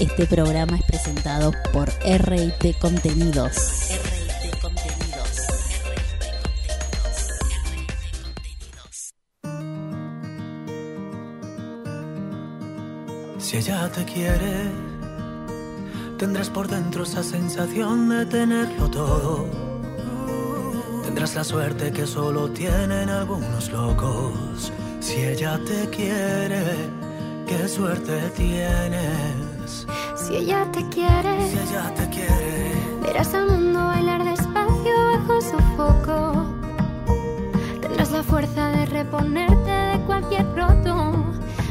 Este programa es presentado por RIT Contenidos. RIT Contenidos. Si ella te quiere, tendrás por dentro esa sensación de tenerlo todo. Tendrás la suerte que solo tienen algunos locos. Si ella te quiere, qué suerte tienes. Si ella te quiere, Si ella te quiere, verás al mundo bailar despacio bajo su foco. Tendrás la fuerza de reponerte de cualquier roto.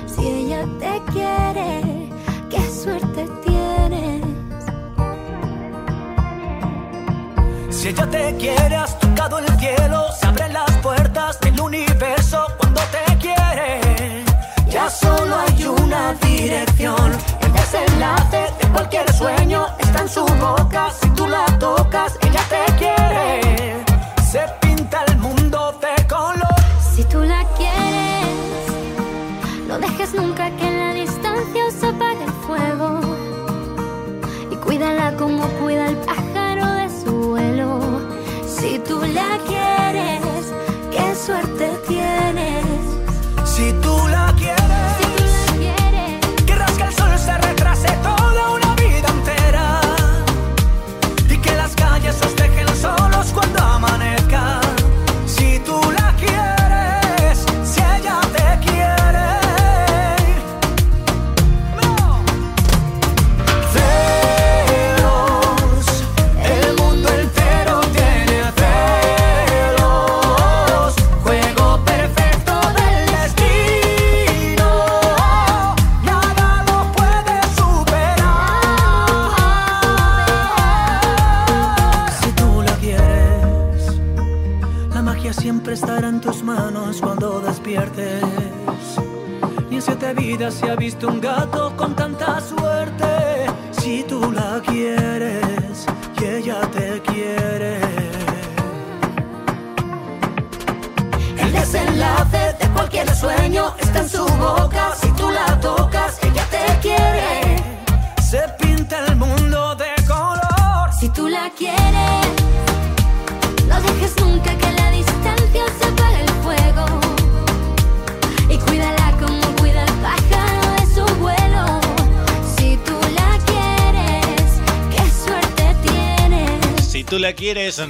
Si ella te quiere, qué suerte tienes. si ella te quiere, has tocado el cielo. Se abren las puertas del universo cuando te quiere. Ya solo hay una dirección. El desenlace de cualquier sueño está en su boca. Si tú la tocas, ella te quiere. Se pinta el mundo de color. Si tú la quieres, no dejes nunca que en la distancia se apague el fuego. Y cuídala como cuida el pájaro de su vuelo. Si tú la quieres, qué suerte tienes. Si tú la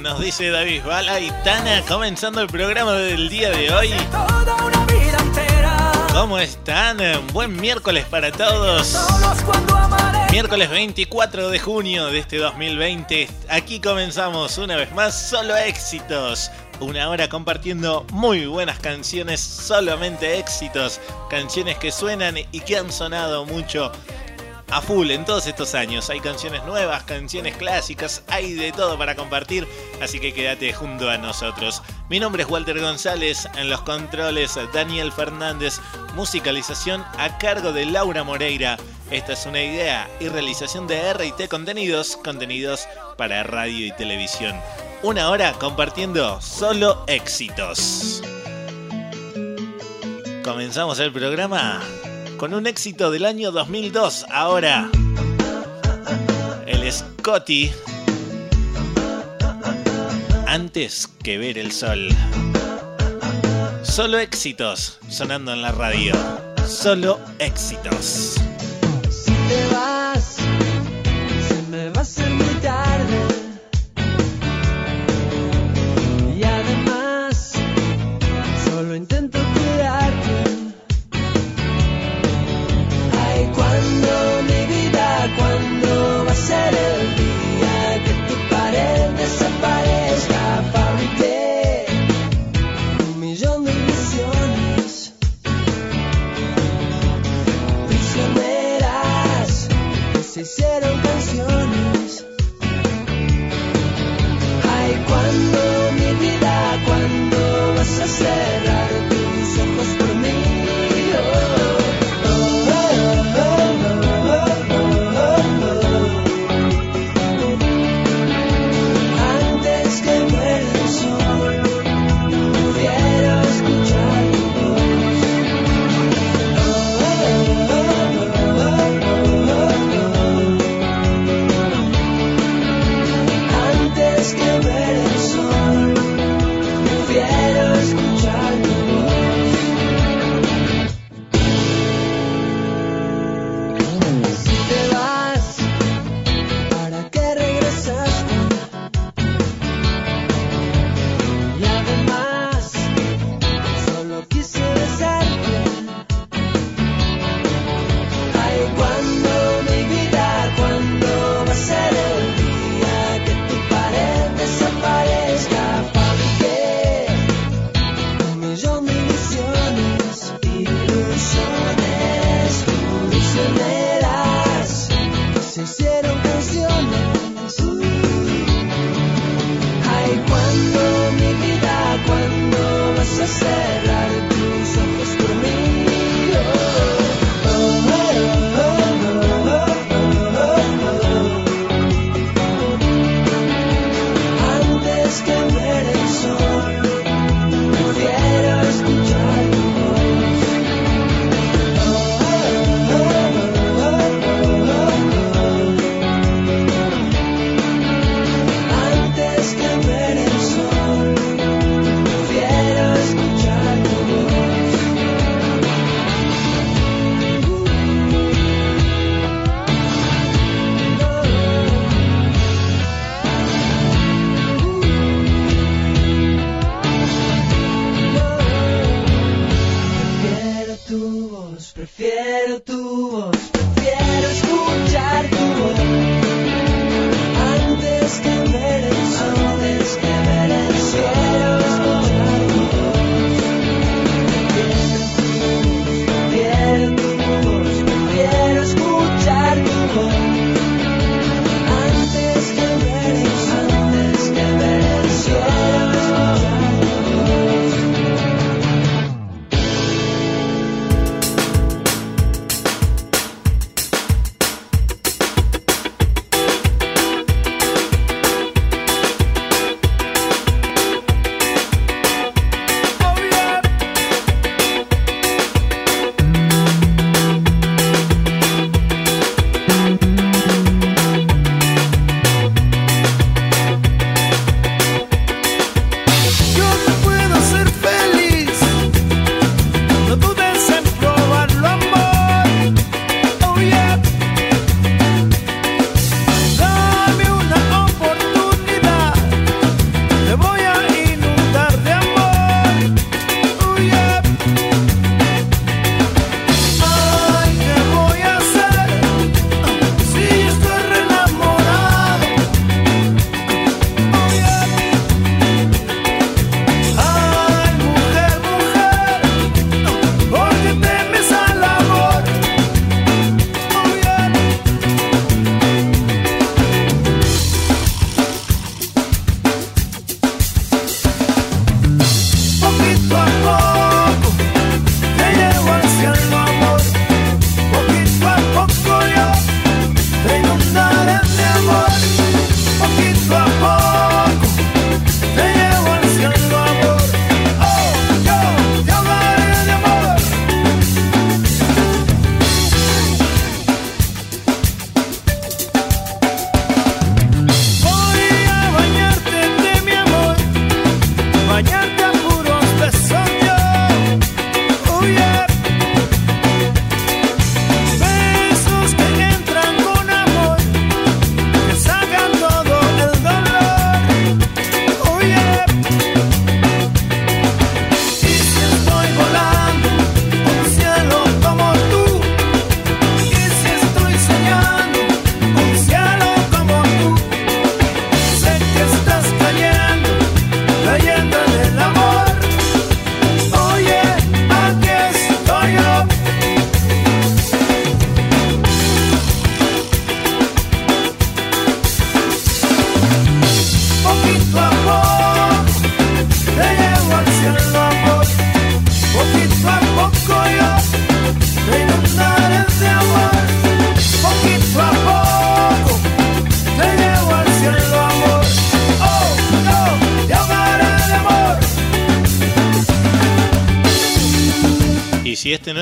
nos dice David Bala y Tana, comenzando el programa del día de hoy. ¿Cómo están? Buen miércoles para todos. Miércoles 24 de junio de este 2020. Aquí comenzamos una vez más, solo éxitos. Una hora compartiendo muy buenas canciones, solamente éxitos. Canciones que suenan y que han sonado mucho a full en todos estos años. Hay canciones nuevas, canciones clásicas, hay de todo para compartir, así que quédate junto a nosotros. Mi nombre es Walter González, en los controles Daniel Fernández, musicalización a cargo de Laura Moreira. Esta es una idea y realización de RT Contenidos, contenidos para radio y televisión. Una hora compartiendo solo éxitos. Comenzamos el programa con un éxito del año 2002. Ahora, el Scotty. Antes que ver el sol. Solo éxitos sonando en la radio. Solo éxitos.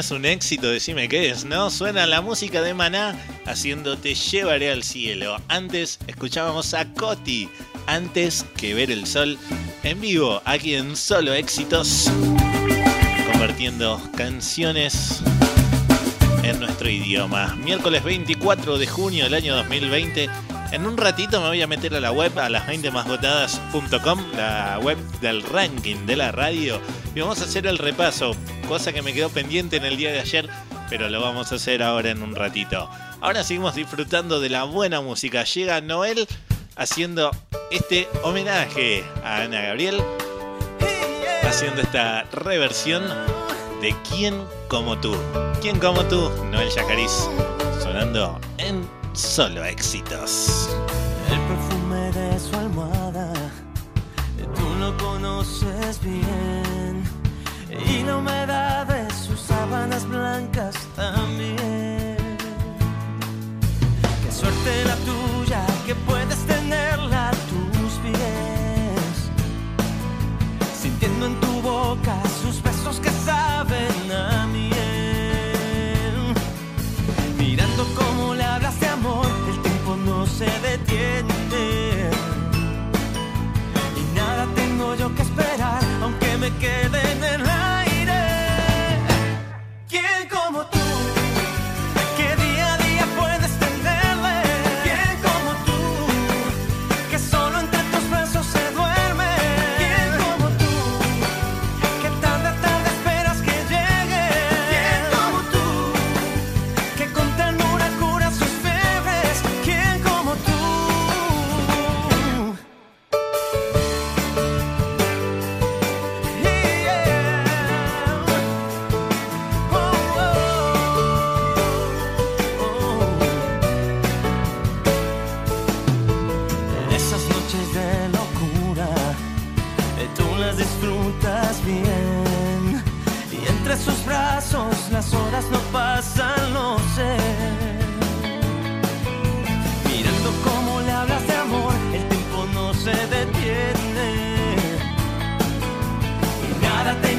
Es un éxito, decime qué es, ¿no? Suena la música de Maná haciendo Te llevaré al cielo. Antes escuchábamos a Coti, antes que ver el sol, en vivo, aquí en Solo Éxitos, convirtiendo canciones en nuestro idioma. Miércoles 24 de junio del año 2020. En un ratito me voy a meter a la web, a las 20 másvotadas.com, la web del ranking de la radio, y vamos a hacer el repaso, cosa que me quedó pendiente en el día de ayer, pero lo vamos a hacer ahora en un ratito. Ahora seguimos disfrutando de la buena música. Llega Noel haciendo este homenaje a Ana Gabriel, haciendo esta reversión de Quién como tú. ¿Quién como tú? Noel Yacariz, sonando en solo éxitos. El perfume de su almohada, tú lo conoces bien. Y la humedad de sus sábanas blancas también. Qué suerte la tuya que puedes tenerla me quede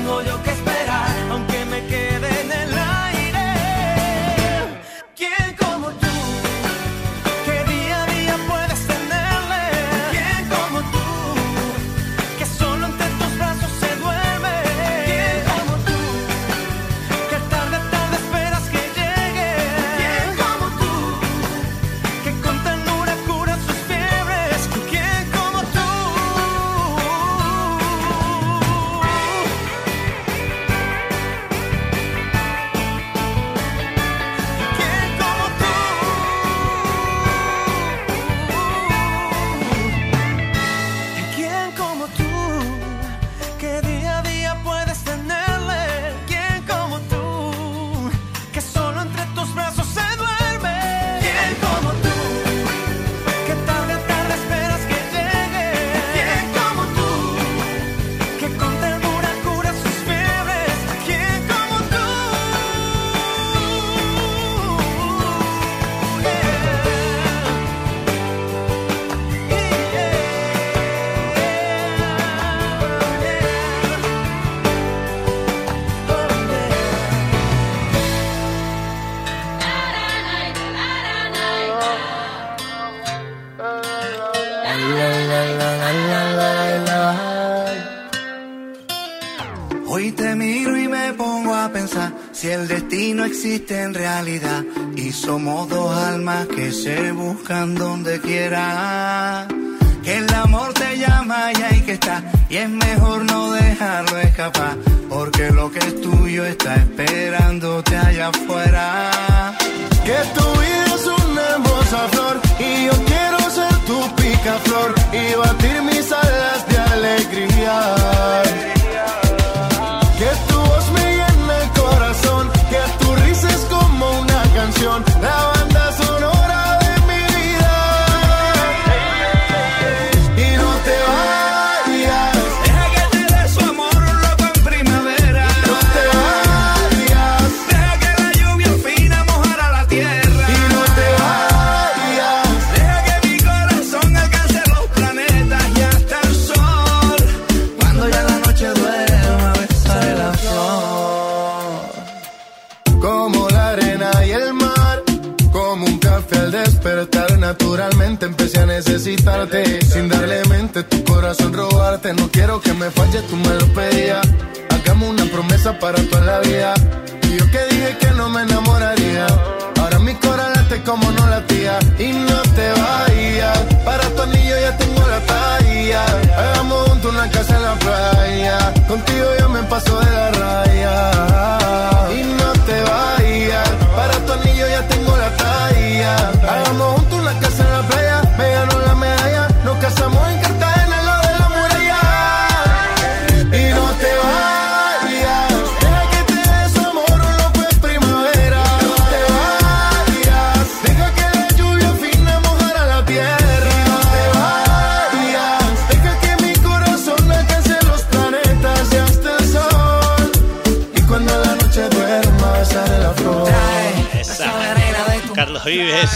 yo destino existe en realidad y somos dos almas que se buscan donde quiera. Que el amor te llama y hay que estar y es mejor no dejarlo escapar porque lo que es tuyo está esperándote allá afuera. Carlos Vives,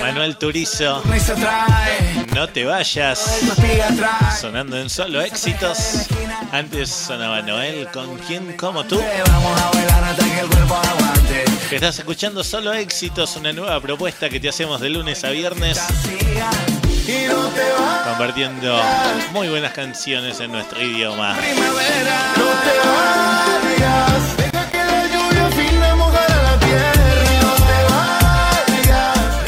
Manuel Turizo, no te vayas. Sonando en solo éxitos. Antes sonaba Noel con quien como tú. Que estás escuchando solo éxitos, una nueva propuesta que te hacemos de lunes a viernes, compartiendo muy buenas canciones en nuestro idioma. Primavera. No te vayas.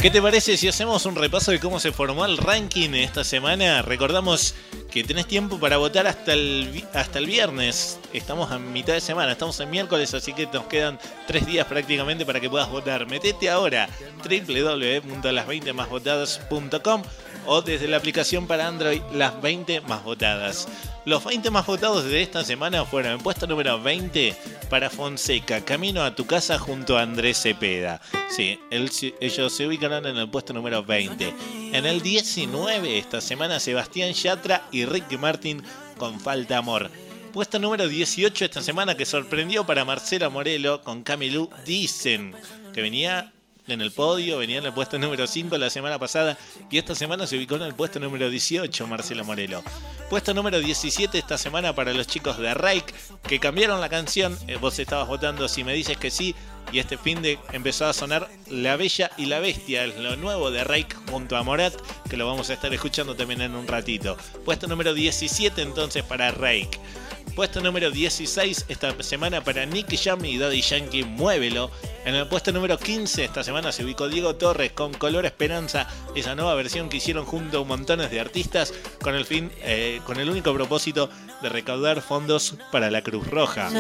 ¿Qué te parece si hacemos un repaso de cómo se formó el ranking esta semana? Recordamos que tenés tiempo para votar hasta el, hasta el viernes. Estamos a mitad de semana, estamos en miércoles, así que nos quedan tres días prácticamente para que puedas votar. Metete ahora www.las20másvotadas.com o desde la aplicación para Android Las 20 Más Votadas. Los 20 más votados de esta semana fueron en puesto número 20 para Fonseca, Camino a tu casa junto a Andrés Cepeda. Sí, ellos se ubicaron en el puesto número 20. En el 19 esta semana Sebastián Yatra y Ricky Martin con Falta Amor. Puesto número 18 esta semana que sorprendió para Marcela Morelo con Camilú Dicen, que venía en el podio, venía en el puesto número 5 la semana pasada y esta semana se ubicó en el puesto número 18 Marcela Morelo. Puesto número 17 esta semana para los chicos de Rake que cambiaron la canción, Eh, vos estabas votando si me dices que sí y este fin de empezó a sonar La Bella y la Bestia, es lo nuevo de Rake junto a Morat que lo vamos a estar escuchando también en un ratito. Puesto número 17 entonces para Rake. Puesto número 16 esta semana para Nicky Jam y Daddy Yankee, Muévelo. En el puesto número 15 esta semana se ubicó Diego Torres con Color Esperanza, esa nueva versión que hicieron junto a montones de artistas con el fin, eh, con el único propósito de recaudar fondos para la Cruz Roja.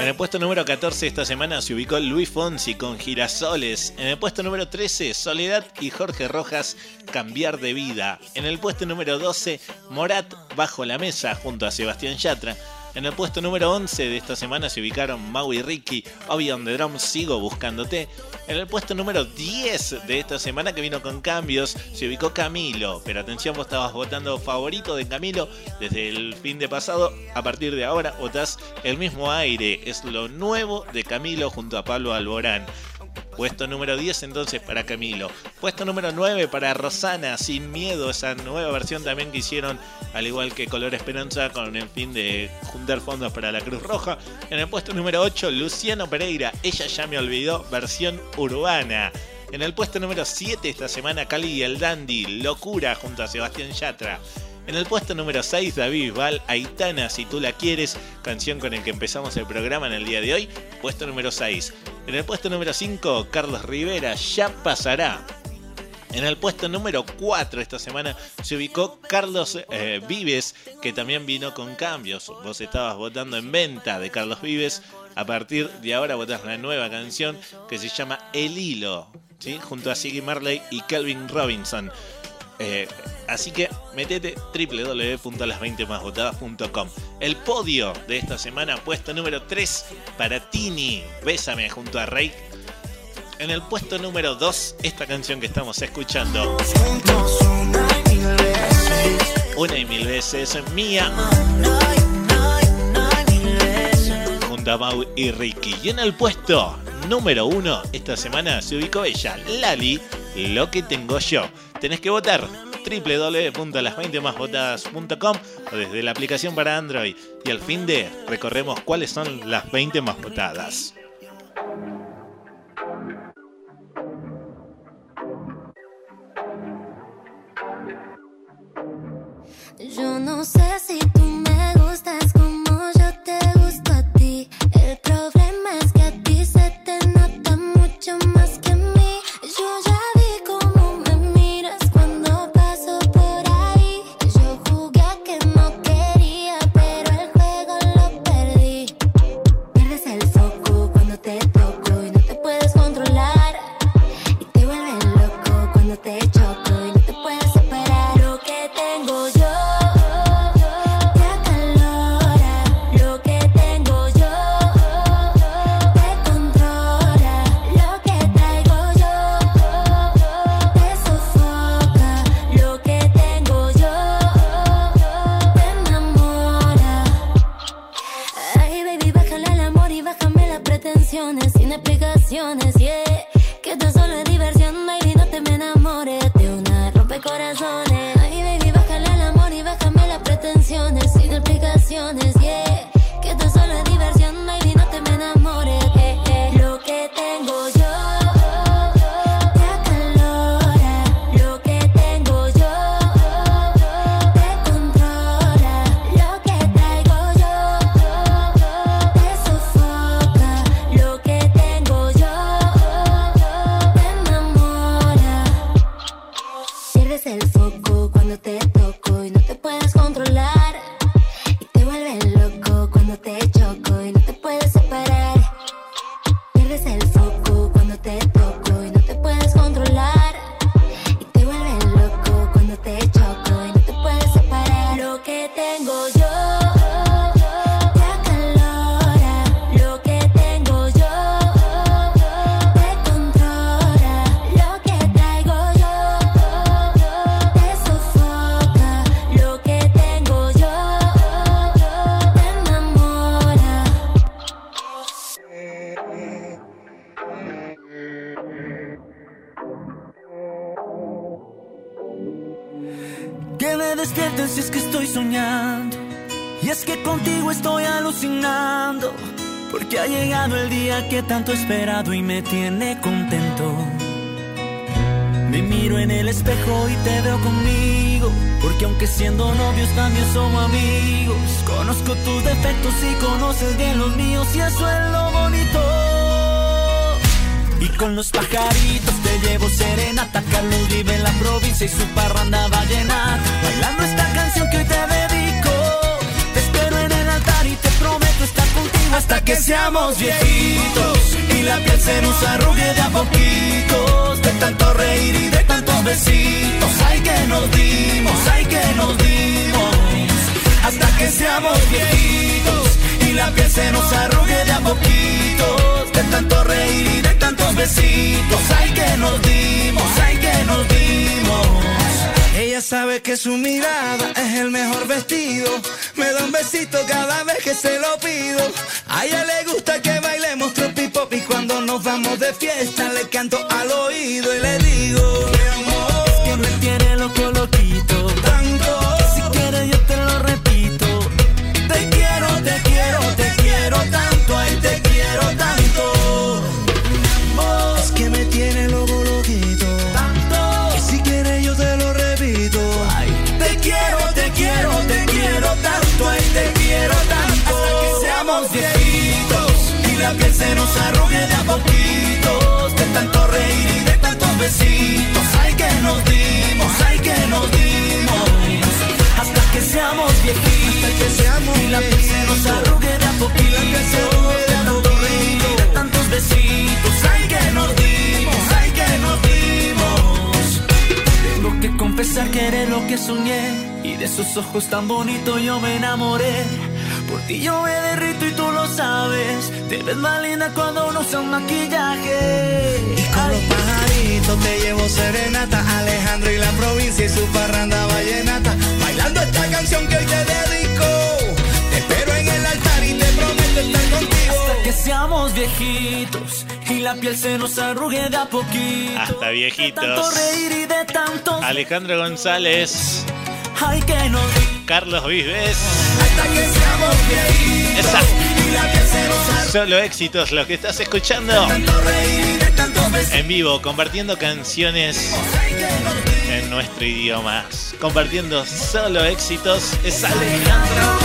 En el puesto número 14 esta semana se ubicó Luis Fonsi con Girasoles. En el puesto número 13, Soledad y Jorge Rojas, Cambiar de Vida. En el puesto número 12, Morat Bajo la Mesa junto a Sebastián Yatra. En el puesto número 11 de esta semana se ubicaron Mau y Ricky, Obi on the Drum, Sigo Buscándote. En el puesto número 10 de esta semana que vino con cambios se ubicó Camilo. Pero atención, vos estabas votando favorito de Camilo desde el fin de pasado. A partir de ahora votás el mismo aire. Es lo nuevo de Camilo junto a Pablo Alborán. Puesto número 10 entonces para Camilo. Puesto número 9 para Rosana, Sin Miedo, esa nueva versión también que hicieron, al igual que Color Esperanza, con el fin de juntar fondos para la Cruz Roja. En el puesto número 8, Luciano Pereira, Ella ya me olvidó, versión urbana. En el puesto número 7 esta semana, Cali y el Dandy, Locura, junto a Sebastián Yatra. En el puesto número 6, David Val, Aitana, si tú la quieres, canción con el que empezamos el programa en el día de hoy, puesto número 6. En el puesto número 5, Carlos Rivera, Ya pasará. En el puesto número 4 esta semana se ubicó Carlos eh, Vives, que también vino con cambios. Vos estabas votando en venta de Carlos Vives. A partir de ahora votás la nueva canción que se llama El Hilo, ¿sí? junto a Siggy Marley y Calvin Robinson. Eh, así que metete www.las20másvotadas.com. El podio de esta semana, puesto número 3 para Tini, Bésame junto a Rey. En el puesto número 2, esta canción que estamos escuchando, una y mil veces mía, junto a Mau y Ricky. Y en el puesto número 1, esta semana se ubicó ella, Lali, Lo que tengo yo tenés que votar www.las20másvotadas.com o desde la aplicación para Android. Y al fin de recorremos cuáles son las 20 más votadas. Yo no sé tanto reír y de tantos besitos, ay que nos dimos, ay que nos dimos. Hasta que seamos viejitos y la piel se nos arrugue de a poquitos. De tanto reír y de tantos besitos, ay que nos dimos, ay que nos dimos. Sabe que su mirada es el mejor vestido. Me da un besito cada vez que se lo pido. A ella le gusta que bailemos tropipop y cuando nos vamos de fiesta le canto al oído y le digo, se nos arrugue de a poquitos. De tanto reír y de tantos besitos, ay que nos dimos, ay que nos dimos. Hasta que seamos viejitos, Hasta que seamos y la piel se nos arrugue de a poquitos. De tanto reír y de tantos besitos, ay que nos dimos, ay que nos dimos. Tengo que confesar que eres lo que soñé Y de esos ojos tan bonitos yo me enamoré Por ti yo me derrito y tú lo sabes Te ves más linda cuando no usas maquillaje Y con los pajaritos te llevo serenata. Alejandro y la provincia y su parranda vallenata. Bailando esta canción que hoy te dedico. Te espero en el altar y te prometo estar contigo. Hasta que seamos viejitos Y la piel se nos arrugue de a poquito Hasta viejitos. De tanto reír y de tantos Alejandro González, Ay que nos Carlos Vives. Hasta que seamos viejitos Esa. Solo éxitos, lo que estás escuchando en vivo, compartiendo canciones en nuestro idioma. Compartiendo solo éxitos es Alejandro.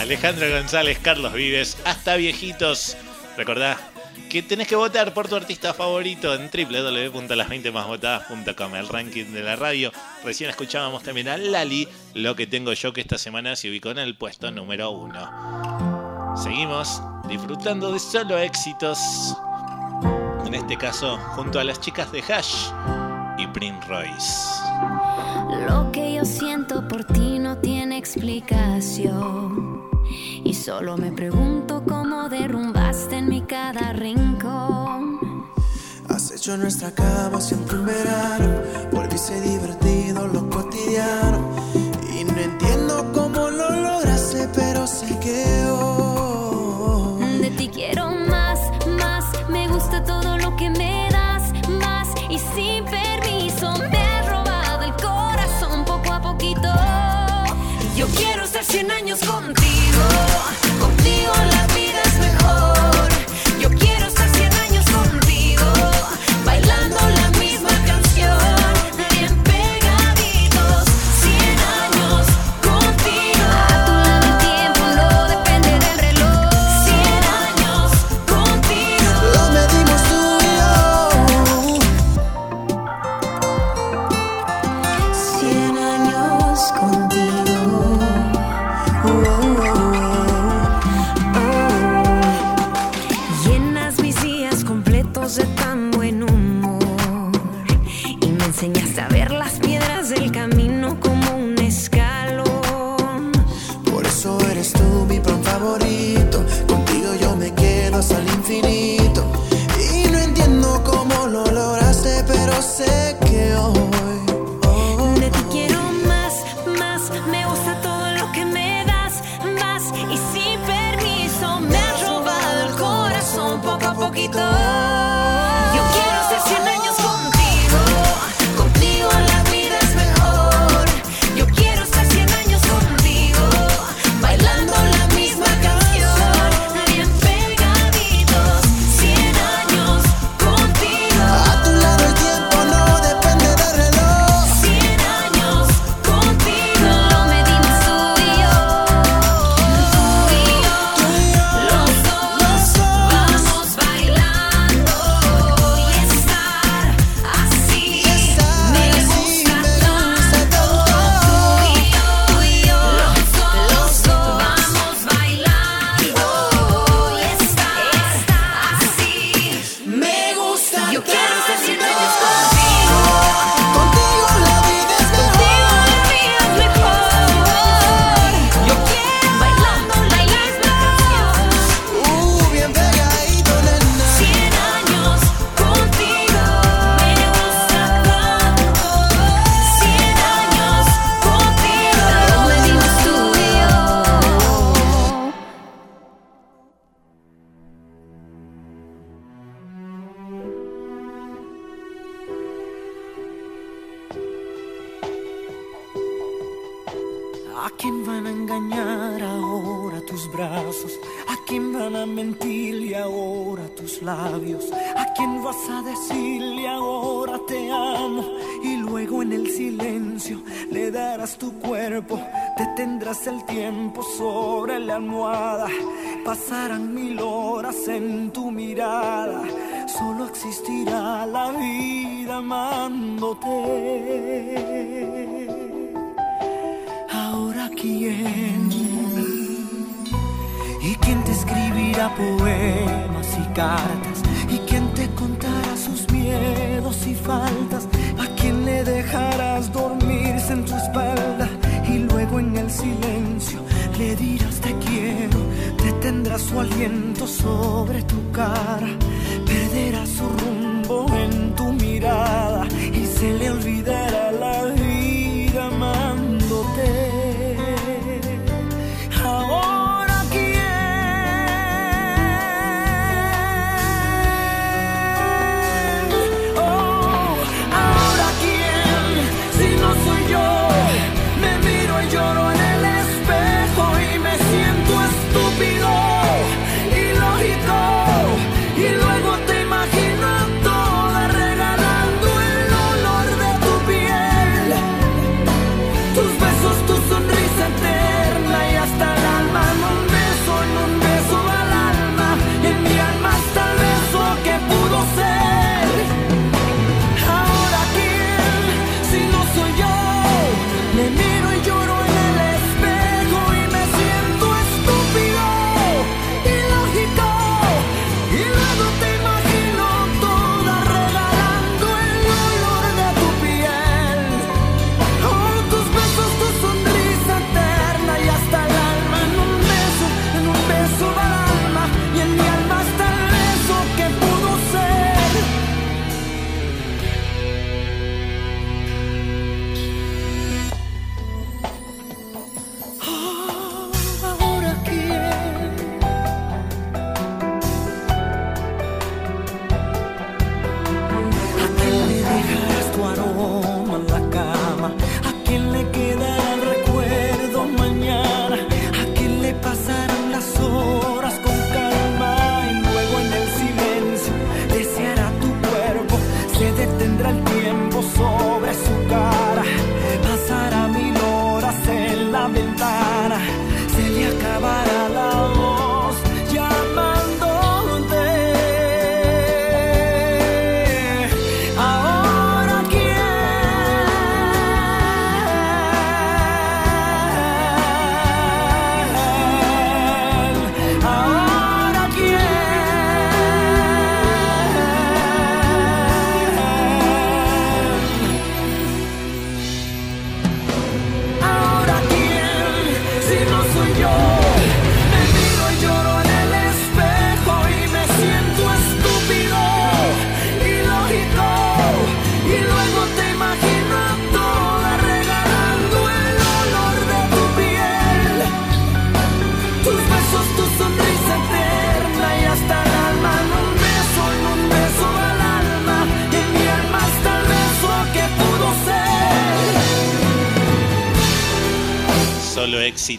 Alejandro González, Carlos Vives, hasta viejitos. Recordá que tenés que votar por tu artista favorito en www.las20másvotadas.com, el ranking de la radio. Recién escuchábamos también a Lali, lo que tengo yo que esta semana se ubicó en el puesto número uno. Seguimos disfrutando de solo éxitos. En este caso, junto a las chicas de Hash y Prince Royce. Lo que yo siento por ti no tiene explicación. Y solo me pregunto cómo derrumbaste en mi cada rincón. Has hecho nuestra cama siempre un verano. Volviste divertido lo cotidiano. Y no entiendo cómo lo lograste, pero sé que hoy. De ti quiero más, más. Me gusta todo lo que me das, más. Y sin permiso me has robado el corazón poco a poquito. Yo quiero estar 100 años contigo.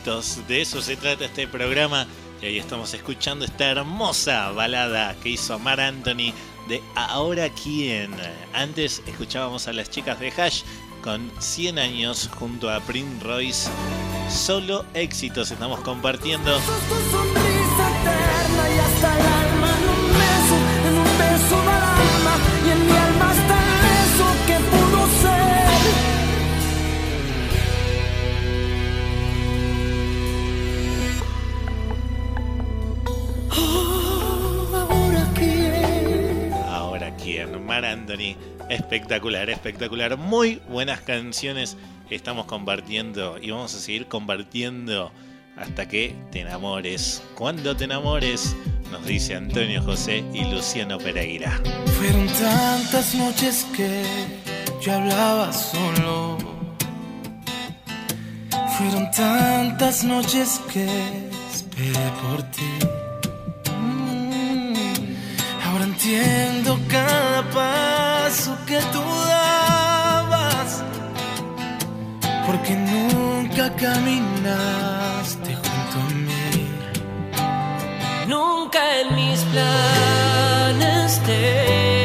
De eso se trata este programa. Y ahí estamos escuchando esta hermosa balada que hizo Mar Anthony de Ahora quién. Antes escuchábamos a las chicas de Hash con 100 años junto a Prince Royce. Solo éxitos estamos compartiendo. Mar Anthony. Espectacular, espectacular. Muy buenas canciones estamos compartiendo y vamos a seguir compartiendo hasta que te enamores. Cuando te enamores, nos dice Antonio José y Luciano Pereira. Fueron tantas noches que yo hablaba solo. Fueron tantas noches que esperé por ti. Entiendo cada paso que tú dabas. Porque nunca caminaste junto a mí. Nunca en mis planes te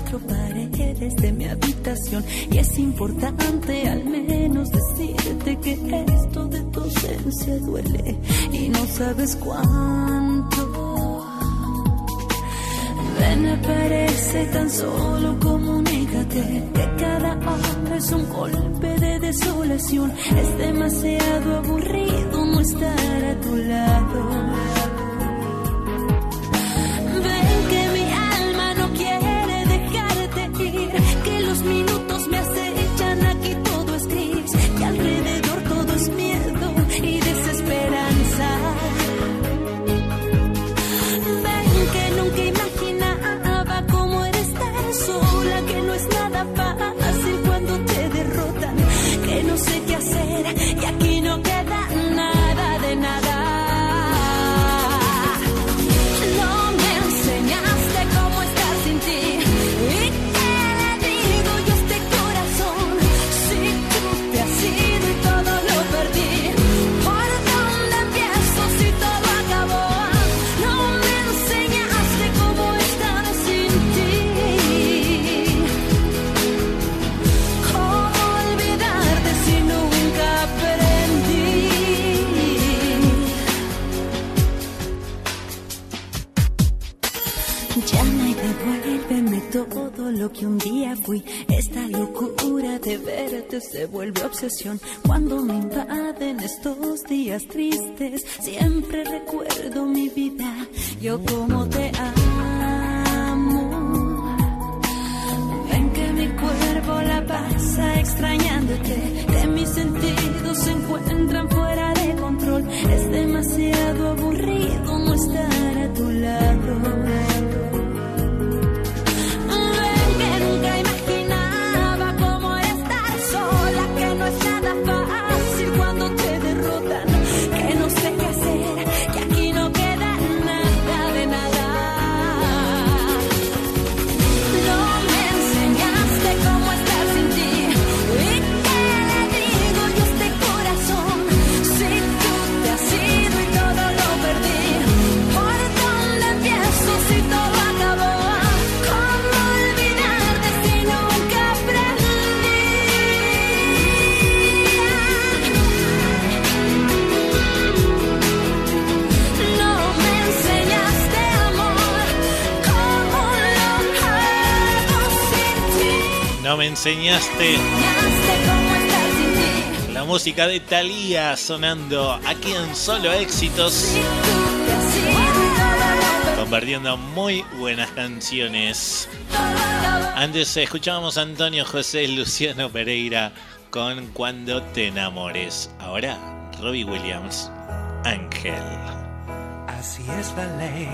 cuatro paredes de mi habitación. Y es importante al menos decirte que esto de tu ausencia duele y no sabes cuánto. Ven, aparece tan solo comunícate que cada hora es un golpe de desolación. Es demasiado aburrido no estar a tu lado. Lo que un día fui. Esta locura de verte se vuelve obsesión. Cuando me invaden estos días tristes, siempre recuerdo mi vida. Yo como te amo. Ven que mi cuerpo la pasa extrañándote, No me enseñaste la música de Thalía sonando aquí en Solo Éxitos, compartiendo muy buenas canciones. Antes escuchábamos a Antonio José Luciano Pereira con Cuando te enamores. Ahora, Robbie Williams, Ángel. Así es la ley.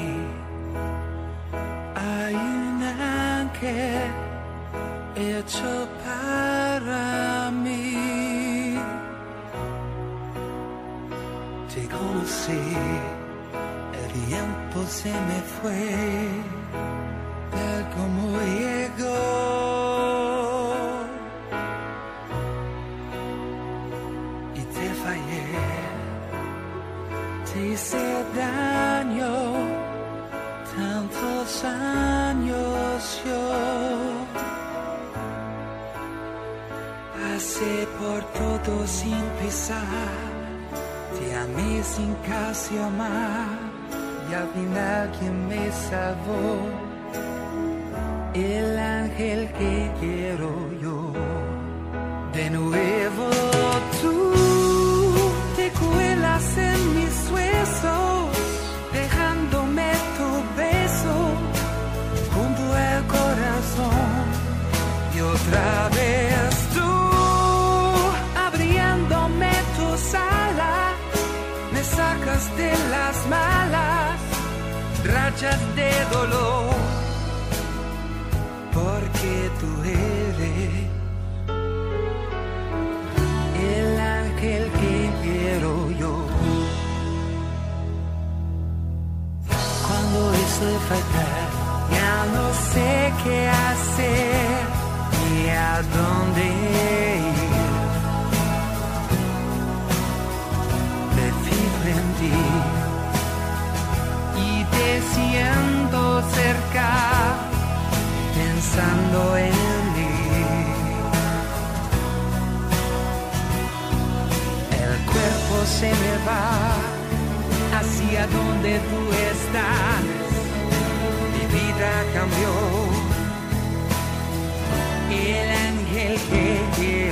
Hay un ángel hecho para mí. Te conocí, el tiempo se me fue, tal como llegó. Y te fallé te hice daño tantos años yo por todo sin pisar. Te amé sin casi amar. Y al final quien me salvó el ángel que quiero yo. De nuevo tú te cuelas en mis huesos, dejándome tu beso junto al corazón. Y otra vez rachas de dolor. Porque tú eres el ángel que quiero yo. Cuando estoy fatal, ya no sé qué hacer ni a dónde. Siento cerca, pensando en mí. El cuerpo se me va hacia donde tú estás. Mi vida cambió. El ángel que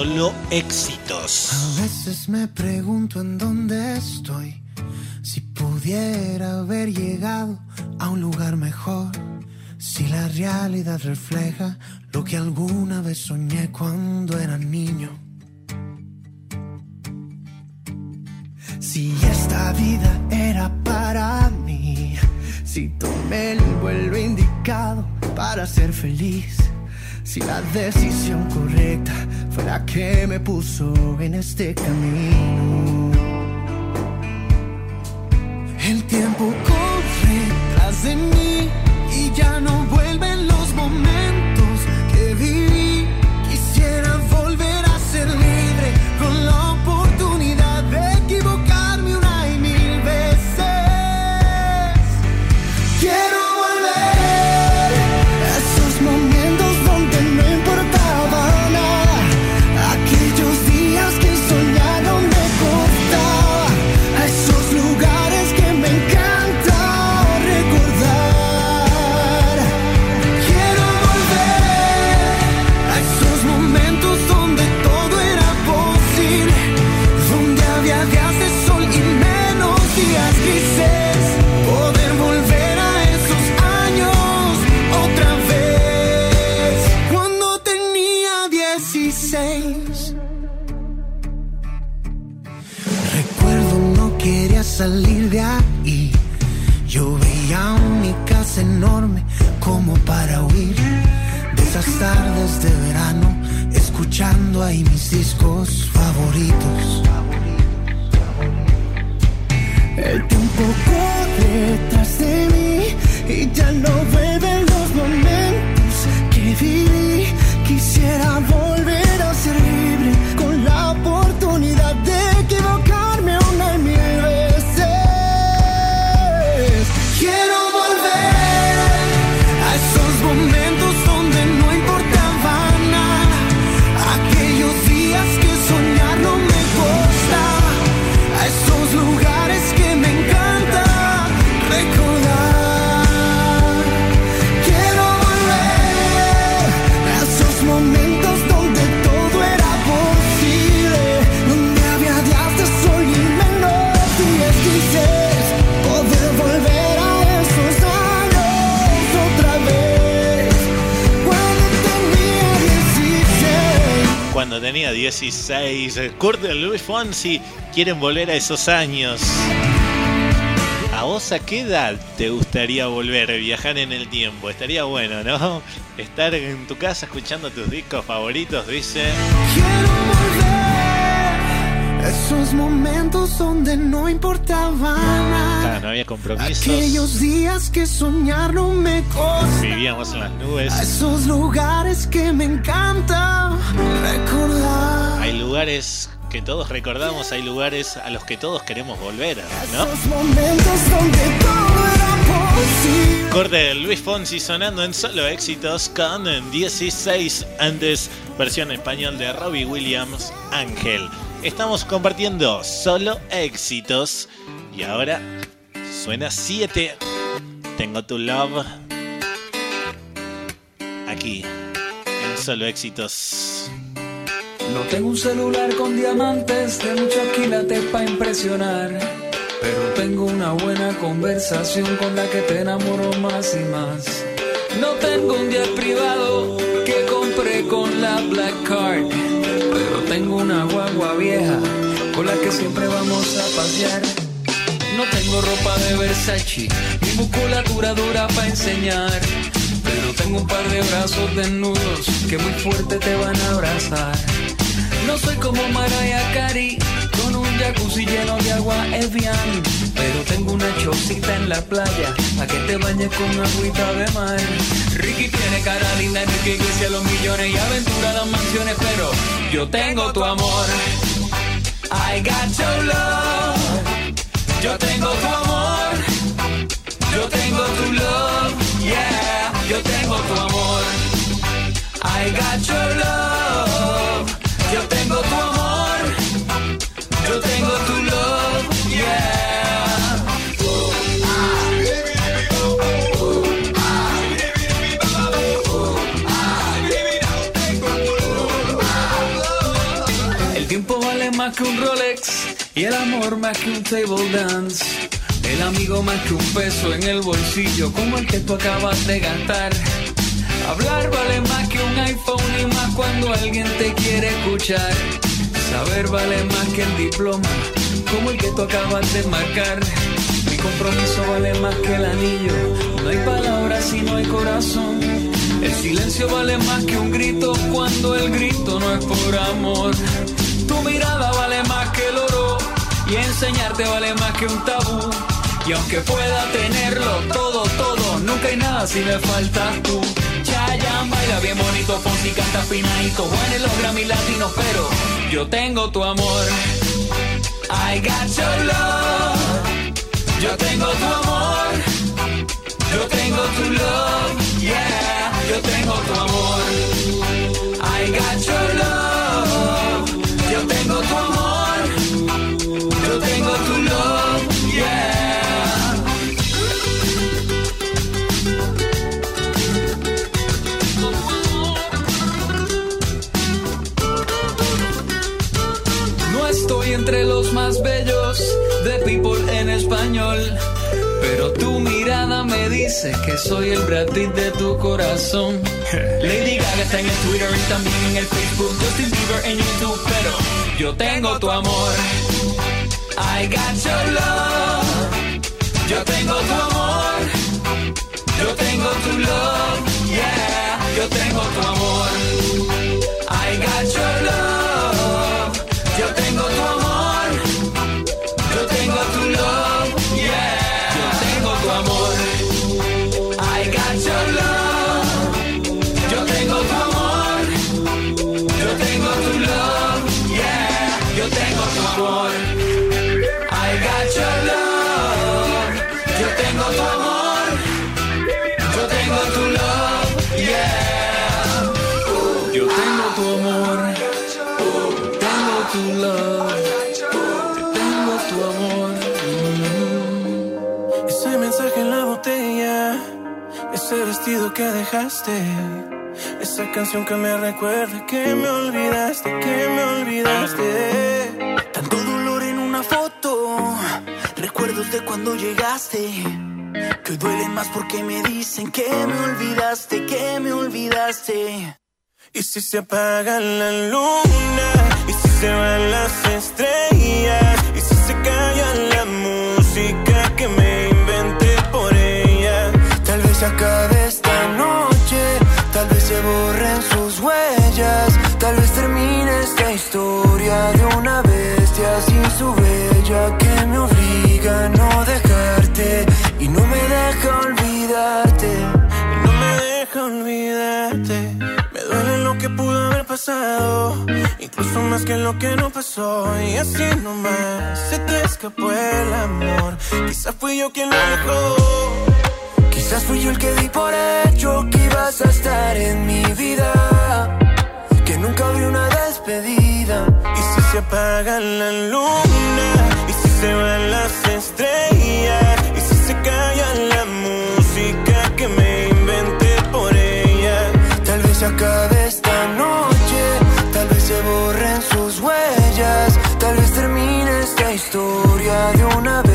Solo éxitos. A veces me pregunto en dónde estoy. Si pudiera haber llegado a un lugar mejor. Si la realidad refleja lo que alguna vez soñé cuando era niño. Si esta vida era para mí. Si tomé el vuelo indicado para ser feliz. Si la decisión correcta la que me puso en este camino. El tiempo corre tras de mí y ya no vuelven los momentos Kurt de Luis Fonsi quieren volver a esos años. ¿A vos a qué edad te gustaría volver, viajar en el tiempo? Estaría bueno, ¿no? Estar en tu casa escuchando tus discos favoritos, dice. Quiero volver esos momentos donde no importaba nada. Ah, no había compromisos. Aquellos días que soñar no me costaba. Vivíamos en las nubes. A esos lugares que me encanta recordar. Hay lugares que todos recordamos, hay lugares a los que todos queremos volver, ¿no? Corte de Luis Fonsi sonando en solo éxitos con 16 antes, versión español de Robbie Williams, Ángel. Estamos compartiendo solo éxitos y ahora suena 7. Tengo tu love aquí en solo éxitos. No tengo un celular con diamantes de muchos quilates para impresionar. Pero tengo una buena conversación con la que te enamoro más y más. No tengo un día privado que compré con la Black Card. Pero tengo una guagua vieja con la que siempre vamos a pasear. No tengo ropa de Versace y musculatura dura para enseñar. Pero tengo un par de brazos desnudos que muy fuerte te van a abrazar. No soy como Mariah Carey con un jacuzzi lleno de agua Evian, pero tengo una chocita en la playa a que te bañes con agüita de mar. Ricky tiene cara linda, Enrique Iglesias los millones y aventura las mansiones, pero yo tengo tu amor. I got your love. Yo tengo tu amor. Yo tengo tu love. Yeah. Yo tengo tu amor. I got your el amor más que un table dance. El amigo más que un peso en el bolsillo como el que tú acabas de gastar. Hablar vale más que un iPhone y más cuando alguien te quiere escuchar. Saber vale más que el diploma como el que tú acabas de marcar. Mi compromiso vale más que el anillo. No hay palabras si no hay corazón. El silencio vale más que un grito cuando el grito no es por amor. Y enseñarte vale más que un tabú. Y aunque pueda tenerlo todo, todo, nunca hay nada si me faltas tú. Chayanne baila bien bonito, Fonsi canta finadito, Juan en los Grammy latinos, pero yo tengo tu amor. I got your love. Yo tengo tu amor. Yo tengo tu love. Yeah, yo tengo tu amor. I got your love. Yo tengo tu amor. De People en español. Pero tu mirada me dice que soy el Brad Pitt de tu corazón. Lady Gaga está en el Twitter y también en el Facebook. Justin Bieber en YouTube, pero yo tengo tu amor. I got your love. Yo tengo tu amor. Yo tengo tu love. Yeah, yo tengo tu amor. I got your love. Dejaste, esa canción que me recuerda que me olvidaste, que me olvidaste. Tanto dolor en una foto, recuerdos de cuando llegaste, que duelen más porque me dicen que me olvidaste, que me olvidaste. Y si se apaga la luna, y si se van las estrellas, y si se calla la música que me inventé por ella. Tal vez se de una bestia sin su bella que me obliga a no dejarte y no me deja olvidarte, y no me deja olvidarte. Me duele lo que pudo haber pasado, incluso más que lo que no pasó. Y así nomás se te escapó el amor. Quizás fui yo quien lo dejó. Quizás fui yo el que di por hecho que ibas a estar en mi vida. Que nunca habría una despedida. Y si se apaga la luna, y si se van las estrellas, y si se calla la música que me inventé por ella. Tal vez se acabe esta noche, tal vez se borren sus huellas, tal vez termine esta historia de una bestia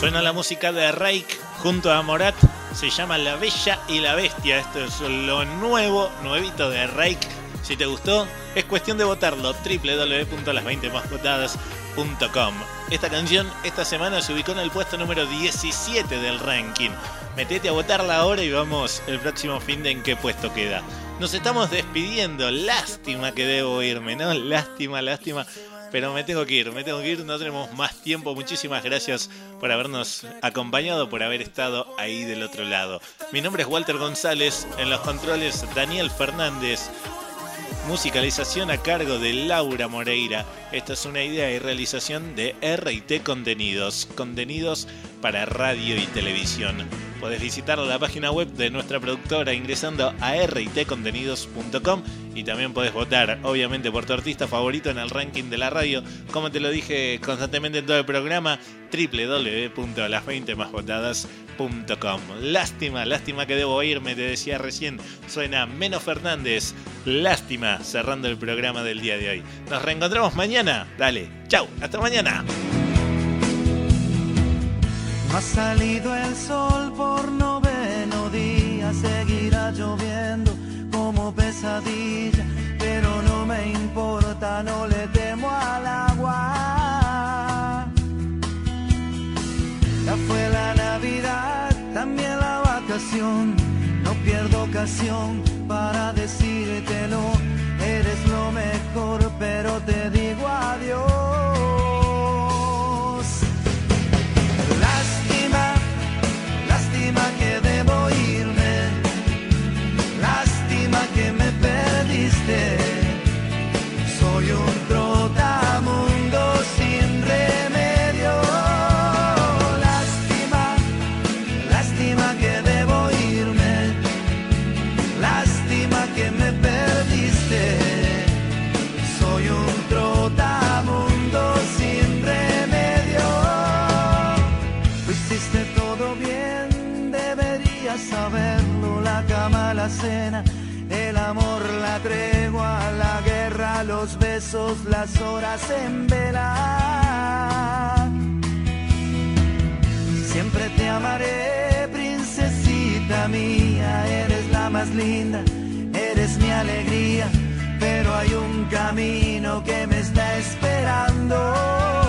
Suena la música de Rake junto a Morat. Se llama La Bella y la Bestia. Esto es lo nuevo, nuevito de Rake. Si te gustó, es cuestión de votarlo. www.las20másvotadas.com trotamundos.com. Esta canción esta semana se ubicó en el puesto número 17 del ranking. Metete a votarla ahora y vamos el próximo fin de en qué puesto queda. Nos estamos despidiendo. Lástima que debo irme, ¿no? Lástima, lástima. Pero me tengo que ir, me tengo que ir, no tenemos más tiempo. Muchísimas gracias por habernos acompañado, por haber estado ahí del otro lado. Mi nombre es Walter González, en los controles Daniel Fernández, musicalización a cargo de Laura Moreira. Esta es una idea y realización de RT Contenidos, contenidos para radio y televisión. Podés visitar la página web de nuestra productora ingresando a ritcontenidos.com y también podés votar, obviamente, por tu artista favorito en el ranking de la radio, como te lo dije constantemente en todo el programa, www.las20másvotadas.com. Lástima, lástima que debo irme, te decía recién, suena Menos Fernández. Lástima, cerrando el programa del día de hoy. Nos reencontramos mañana. Dale, chau, hasta mañana. Ha salido el sol por noveno día, seguirá lloviendo como pesadilla, pero no me importa, no le temo al agua. Ya fue la Navidad, también la vacación, no pierdo ocasión para decírtelo, eres lo mejor, pero te digo adiós. La cena, el amor, la tregua, la guerra, los besos, las horas en vela. Siempre te amaré, princesita mía, eres la más linda, eres mi alegría, pero hay un camino que me está esperando.